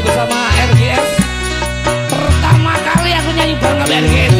masih bersama RGS Pertama kali aku nyanyi bareng sama RGS